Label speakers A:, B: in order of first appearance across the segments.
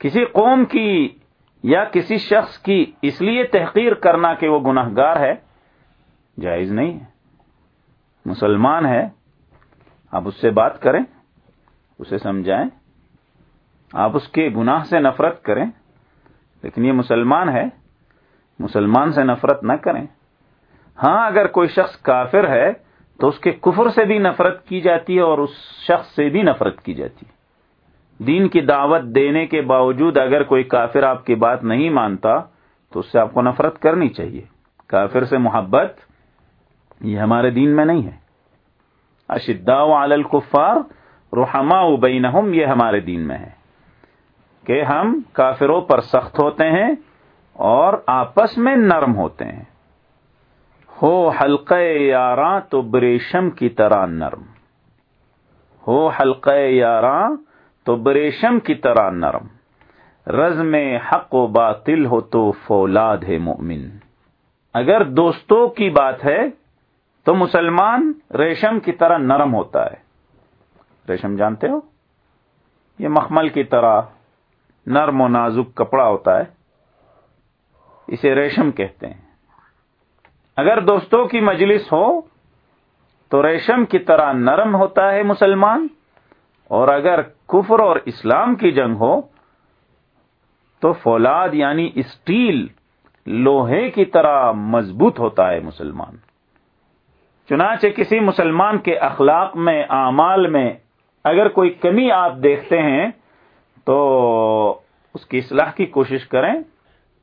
A: کسی قوم کی یا کسی شخص کی اس لیے تحقیر کرنا کہ وہ گناہ گار ہے؟ جائز نہیں ہے۔ مسلمان ہے، آپ اس سے بات کریں، اسے سمجھائیں۔ آپ اس کے گناہ سے نفرت کریں۔ لیکن یہ مسلمان ہے، مسلمان سے نفرت نہ کریں۔ ہاں اگر کوئی شخص کافر ہے تو اس کے کفر سے بھی نفرت کی جاتی ہے اور اس شخص سے بھی نفرت کی جاتی ہے۔ دین کی دعوت دینے کے باوجود اگر کوئی کافر آپ کی بات نہیں مانتا، تو اس سے آپ کو نفرت کرنی چاہیے۔ کافر سے محبت، یہ ہمارے دین میں نہیں ہے۔ اشدا علی الکفار رحما بینہم، یہ ہمارے دین میں ہے۔ کہ ہم کافروں پر سخت ہوتے ہیں اور آپس میں نرم ہوتے ہیں۔ ہو حلقہ یاراں تو بریشم کی طرح نرم۔ ہو حلقہ یاراں تو بریشم کی طرح نرم۔ رز میں حق و باطل ہو تو فولاد ہے مومن۔ اگر دوستوں کی بات ہے، تو مسلمان ریشم کی طرح نرم ہوتا ہے۔ ریشم جانتے ہو؟ یہ مخمل کی طرح نرم و نازک کپڑا ہوتا ہے۔ اسے ریشم کہتے ہیں۔ اگر دوستوں کی مجلس ہو، تو ریشم کی طرح نرم ہوتا ہے مسلمان۔ اور اگر کفر اور اسلام کی جنگ ہو، تو فولاد یعنی اسٹیل لوہے کی طرح مضبوط ہوتا ہے مسلمان۔ چنانچہ کسی مسلمان کے اخلاق میں، اعمال میں اگر کوئی کمی آپ دیکھتے ہیں، تو اس کی اصلاح کی کوشش کریں،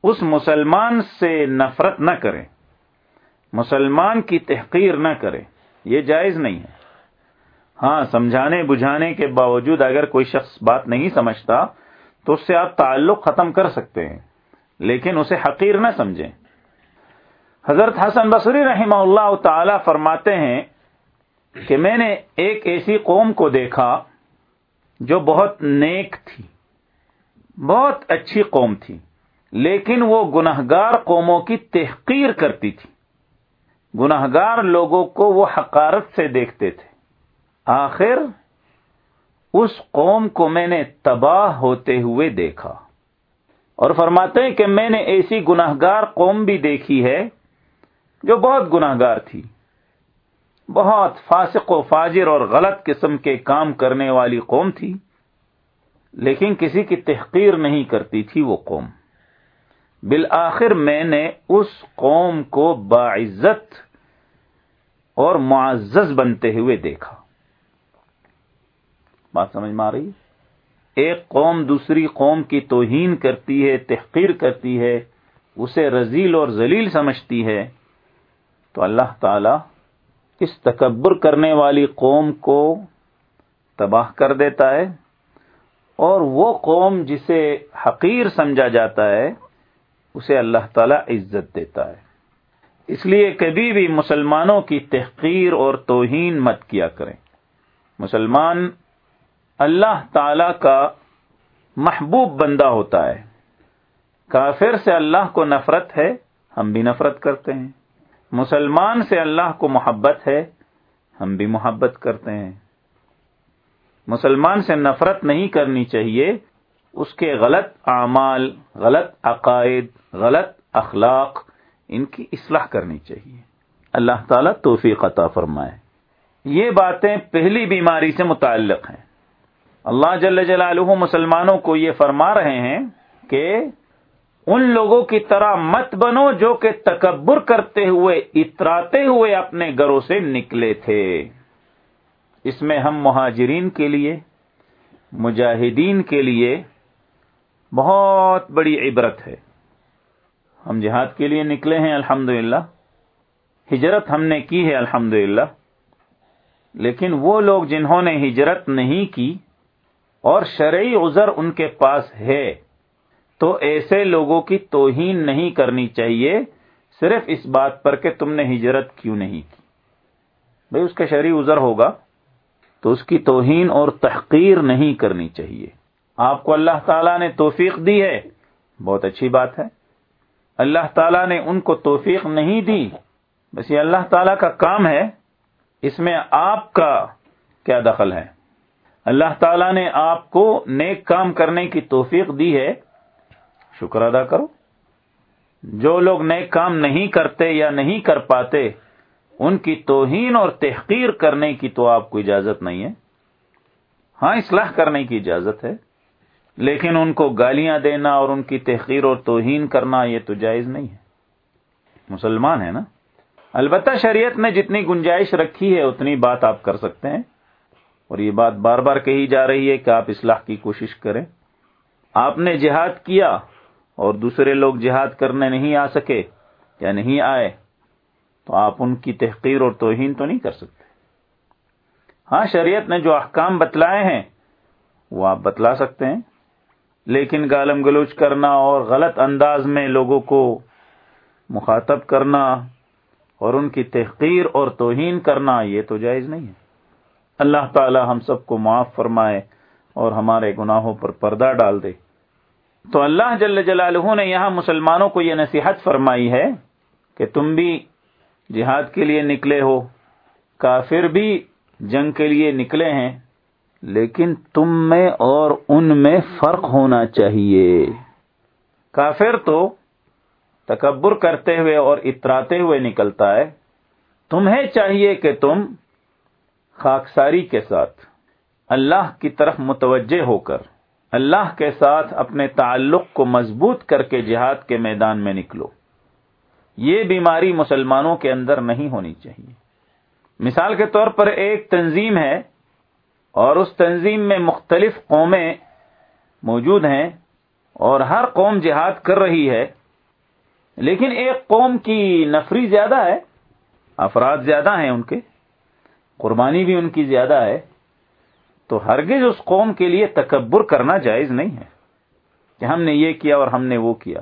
A: اس مسلمان سے نفرت نہ کریں، مسلمان کی تحقیر نہ کریں، یہ جائز نہیں ہے۔ ہاں سمجھانے، بجھانے کے باوجود اگر کوئی شخص بات نہیں سمجھتا، تو اس سے آپ تعلق ختم کر سکتے ہیں، لیکن اسے حقیر نہ سمجھیں۔ حضرت حسن بصری رحمہ اللہ تعالی فرماتے ہیں کہ میں نے ایک ایسی قوم کو دیکھا جو بہت نیک تھی، بہت اچھی قوم تھی، لیکن وہ گناہ گار قوموں کی تحقیر کرتی تھی۔ گناہ گار لوگوں کو وہ حقارت سے دیکھتے تھے۔ آخر اس قوم کو میں نے تباہ ہوتے ہوئے دیکھا اور فرماتے ہیں کہ میں نے ایسی گناہ گار قوم بھی دیکھی ہے جو بہت گناہ گار تھی، بہت فاسق و فاجر اور غلط قسم کے کام کرنے والی قوم تھی، لیکن کسی کی تحقیر نہیں کرتی تھی وہ قوم۔ بالآخر میں نے اس قوم کو باعزت اور معزز بنتے ہوئے دیکھا۔ بات سمجھ میں آ رہی؟ ایک قوم دوسری قوم کی توہین کرتی ہے، تحقیر کرتی ہے، اسے رزیل اور ذلیل سمجھتی ہے۔ تو اللہ تعالی اس تکبر کرنے والی قوم کو تباہ کر دیتا ہے اور وہ قوم جسے حقیر سمجھا جاتا ہے، اسے اللہ تعالی عزت دیتا ہے۔ اس لیے کبھی بھی مسلمانوں کی تحقیر اور توہین مت کیا کریں۔ مسلمان اللہ تعالی کا محبوب بندہ ہوتا ہے۔ کافر سے اللہ کو نفرت ہے، ہم بھی نفرت کرتے ہیں۔ مسلمان سے اللہ کو محبت ہے، ہم بھی محبت کرتے ہیں۔ مسلمان سے نفرت نہیں کرنی چاہیے، اس کے غلط اعمال، غلط عقائد، غلط اخلاق، ان کی اصلاح کرنی چاہیے۔ اللہ تعالیٰ توفیق عطا فرمائے۔ یہ باتیں پہلی بیماری سے متعلق ہیں۔ اللہ جل جلالہ مسلمانوں کو یہ فرما رہے ہیں کہ ان لوگوں کی طرح مت بنو جو کہ تکبر کرتے ہوئے، اتراتے ہوئے اپنے گھروں سے نکلے تھے۔ اس میں ہم مہاجرین کے لیے، مجاہدین کے لیے بہت بڑی عبرت ہے۔ ہم جہاد کے لیے نکلے ہیں الحمد ہجرت ہم نے کی ہے الحمد لیکن وہ لوگ جنہوں نے ہجرت نہیں کی اور شرعی عذر ان کے پاس ہے، تو ایسے لوگوں کی توہین نہیں کرنی چاہیے، صرف اس بات پر کہ تم نے ہجرت کیوں نہیں کی۔ بھائی اس کا شرعی عذر ہوگا، تو اس کی توہین اور تحقیر نہیں کرنی چاہیے۔ آپ کو اللہ تعالیٰ نے توفیق دی ہے، بہت اچھی بات ہے۔ اللہ تعالیٰ نے ان کو توفیق نہیں دی، بس یہ اللہ تعالیٰ کا کام ہے، اس میں آپ کا کیا دخل ہے۔ اللہ تعالی نے آپ کو نیک کام کرنے کی توفیق دی ہے، شکر ادا کرو۔ جو لوگ نیک کام نہیں کرتے یا نہیں کر پاتے، ان کی توہین اور تحقیر کرنے کی تو آپ کو اجازت نہیں ہے۔ ہاں اصلاح کرنے کی اجازت ہے، لیکن ان کو گالیاں دینا اور ان کی تحقیر اور توہین کرنا یہ تو جائز نہیں ہے۔ مسلمان ہے نا؟ البتہ شریعت نے جتنی گنجائش رکھی ہے، اتنی بات آپ کر سکتے ہیں۔ اور یہ بات بار بار کہی جا رہی ہے کہ آپ اصلاح کی کوشش کریں۔ آپ نے جہاد کیا اور دوسرے لوگ جہاد کرنے نہیں آ سکے یا نہیں آئے، تو آپ ان کی تحقیر اور توہین تو نہیں کر سکتے۔ ہاں شریعت نے جو احکام بتلائے ہیں، وہ آپ بتلا سکتے ہیں۔ لیکن گالم گلوچ کرنا اور غلط انداز میں لوگوں کو مخاطب کرنا اور ان کی تحقیر اور توہین کرنا یہ تو جائز نہیں ہے۔ اللہ تعالی ہم سب کو معاف فرمائے اور ہمارے گناہوں پر پردہ ڈال دے۔ تو اللہ جل جلالہ نے یہاں مسلمانوں کو یہ نصیحت فرمائی ہے کہ تم بھی جہاد کے لیے نکلے ہو، کافر بھی جنگ کے لیے نکلے ہیں، لیکن تم میں اور ان میں فرق ہونا چاہیے۔ کافر تو تکبر کرتے ہوئے اور اتراتے ہوئے نکلتا ہے۔ تمہیں چاہیے کہ تم خاکساری کے ساتھ، اللہ کی طرف متوجہ ہو کر، اللہ کے ساتھ اپنے تعلق کو مضبوط کر کے جہاد کے میدان میں نکلو۔ یہ بیماری مسلمانوں کے اندر نہیں ہونی چاہیے۔ مثال کے طور پر ایک تنظیم ہے اور اس تنظیم میں مختلف قومیں موجود ہیں اور ہر قوم جہاد کر رہی ہے، لیکن ایک قوم کی نفری زیادہ ہے، افراد زیادہ ہیں ان کے۔ قربانی بھی ان کی زیادہ ہے، تو ہرگز اس قوم کے لیے تکبر کرنا جائز نہیں ہے کہ ہم نے یہ کیا اور ہم نے وہ کیا۔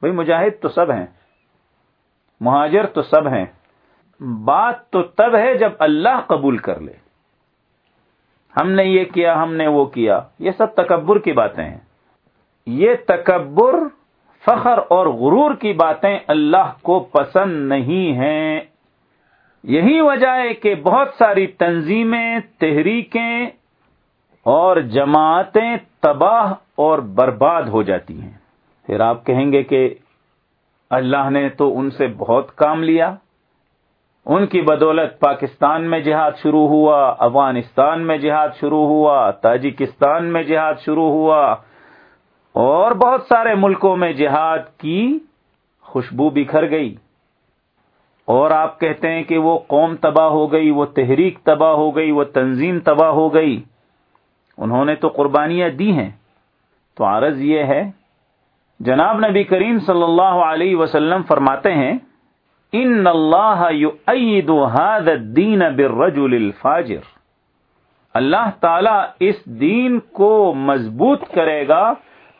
A: بھائی مجاہد تو سب ہیں، مہاجر تو سب ہیں، بات تو تب ہے جب اللہ قبول کر لے۔ ہم نے یہ کیا، ہم نے وہ کیا، یہ سب تکبر کی باتیں ہیں۔ یہ تکبر فخر اور غرور کی باتیں اللہ کو پسند نہیں ہیں۔ یہی وجہ ہے کہ بہت ساری تنظیمیں، تحریکیں اور جماعتیں تباہ اور برباد ہو جاتی ہیں۔ پھر آپ کہیں گے کہ اللہ نے تو ان سے بہت کام لیا۔ ان کی بدولت پاکستان میں جہاد شروع ہوا، افغانستان میں جہاد شروع ہوا، تاجکستان میں جہاد شروع ہوا اور بہت سارے ملکوں میں جہاد کی خوشبو بکھر گئی۔ اور آپ کہتے ہیں کہ وہ قوم تباہ ہو گئی، وہ تحریک تباہ ہو گئی، وہ تنظیم تباہ ہو گئی۔ انہوں نے تو قربانیاں دی ہیں۔ تو عرض یہ ہے، جناب نبی کریم صلی اللہ علیہ وسلم فرماتے ہیں، ان اللہ هذا الدین بالرجل الفاجر اللہ تعالی اس دین کو مضبوط کرے گا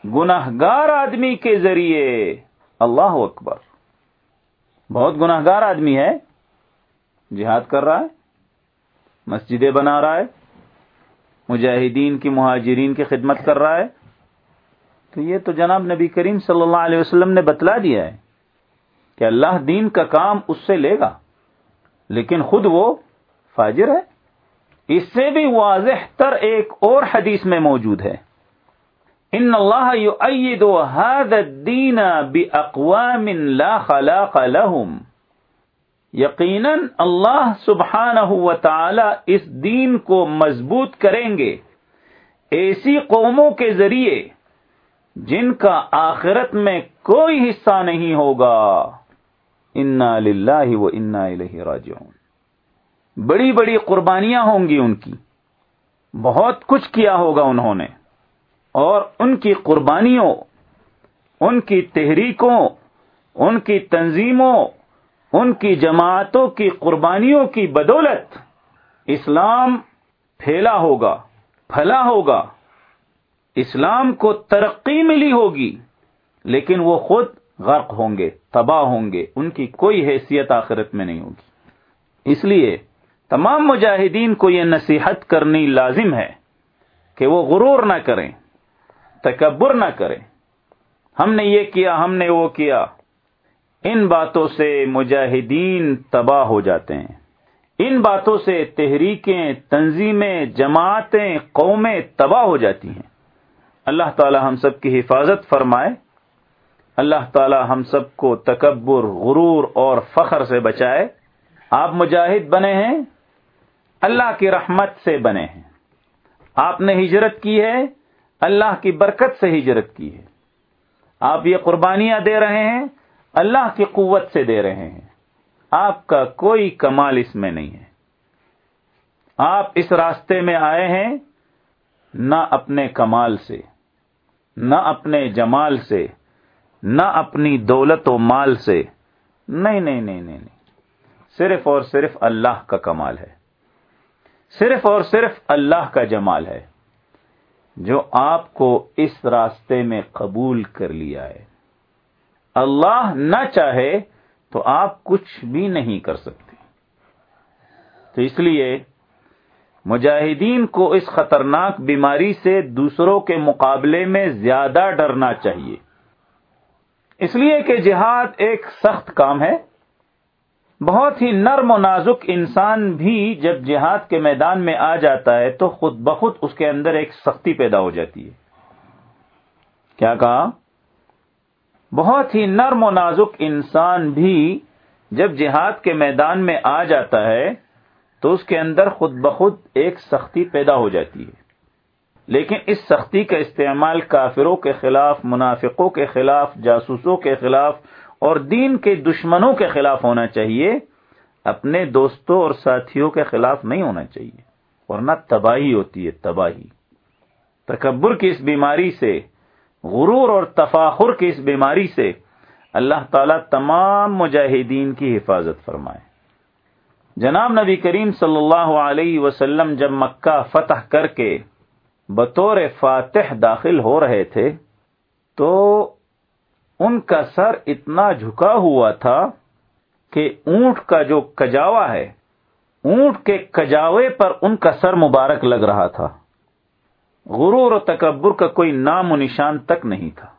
A: گناہ گار آدمی کے ذریعے۔ اللہ اکبر۔ بہت گناہ گار آدمی ہے، جہاد کر رہا ہے، مسجدیں بنا رہا ہے، مجاہدین کی، مہاجرین کی خدمت کر رہا ہے۔ تو یہ تو جناب نبی کریم صلی اللہ علیہ وسلم نے بتلا دیا ہے کہ اللہ دین کا کام اس سے لے گا، لیکن خود وہ فاجر ہے۔ اس سے بھی واضح تر ایک اور حدیث میں موجود ہے۔ ان اللہ هذا الدین باقوام لا خلاق لهم. یقینا اللہ سبحانہ و تعالی اس دین کو مضبوط کریں گے. ایسی قوموں کے ذریعے جن کا آخرت میں کوئی حصہ نہیں ہوگا. انا للہ و انا الہ راجعون. بڑی بڑی قربانیاں ہوں گی ان کی. بہت کچھ کیا ہوگا انہوں نے. اور ان کی قربانیوں، ان کی تحریکوں، ان کی تنظیموں، ان کی جماعتوں کی قربانیوں کی بدولت اسلام پھیلا ہوگا، پھلا ہوگا۔ اسلام کو ترقی ملی ہوگی، لیکن وہ خود غرق ہوں گے، تباہ ہوں گے، ان کی کوئی حیثیت آخرت میں نہیں ہوگی۔ اس لیے تمام مجاہدین کو یہ نصیحت کرنی لازم ہے کہ وہ غرور نہ کریں۔ تکبر نہ کریں۔ ہم نے یہ کیا، ہم نے وہ کیا۔ ان باتوں سے مجاہدین تباہ ہو جاتے ہیں۔ ان باتوں سے تحریکیں، تنظیمیں، جماعتیں، قومیں تباہ ہو جاتی ہیں۔ اللہ تعالی ہم سب کی حفاظت فرمائے۔ اللہ تعالی ہم سب کو تکبر، غرور اور فخر سے بچائے۔ آپ مجاہد بنے ہیں، اللہ کی رحمت سے بنے ہیں۔ آپ نے ہجرت کی ہے اللہ کی برکت سے ہجرت کی ہے۔ آپ یہ قربانیاں دے رہے ہیں، اللہ کی قوت سے دے رہے ہیں۔ آپ کا کوئی کمال اس میں نہیں ہے۔ آپ اس راستے میں آئے ہیں، نہ اپنے کمال سے، نہ اپنے جمال سے، نہ اپنی دولت و مال سے۔ نہیں نہیں نہیں نہیں نہیں۔ صرف اور صرف اللہ کا کمال ہے۔ صرف اور صرف اللہ کا جمال ہے۔ جو آپ کو اس راستے میں قبول کر لیا ہے۔ اللہ نہ چاہے تو آپ کچھ بھی نہیں کر سکتے۔ تو اس لیے مجاہدین کو اس خطرناک بیماری سے دوسروں کے مقابلے میں زیادہ ڈرنا چاہیے۔ اس لیے کہ جہاد ایک سخت کام ہے۔ بہت ہی نرم و نازک انسان بھی جب جہاد کے میدان میں آ جاتا ہے تو خود بخود اس کے اندر ایک سختی پیدا ہو جاتی ہے۔ کیا کہا؟ بہت ہی نرم و نازک انسان بھی جب جہاد کے میدان میں آ جاتا ہے تو اس کے اندر خود بخود ایک سختی پیدا ہو جاتی ہے۔ لیکن اس سختی کا استعمال کافروں کے خلاف، منافقوں کے خلاف، جاسوسوں کے خلاف اور دین کے دشمنوں کے خلاف ہونا چاہیے، اپنے دوستوں اور ساتھیوں کے خلاف نہیں ہونا چاہیے، ورنہ تباہی ہوتی ہے، تباہی۔ تکبر کی اس بیماری سے، غرور اور تفاخر کی اس بیماری سے اللہ تعالی تمام مجاہدین کی حفاظت فرمائے۔ جناب نبی کریم صلی اللہ علیہ وسلم جب مکہ فتح کر کے بطور فاتح داخل ہو رہے تھے، تو ان کا سر اتنا جھکا ہوا تھا کہ اونٹ کا جو کجاوا ہے، اونٹ کے کجاوے پر ان کا سر مبارک لگ رہا تھا۔ غرور و تکبر کا کوئی نام و نشان تک نہیں تھا۔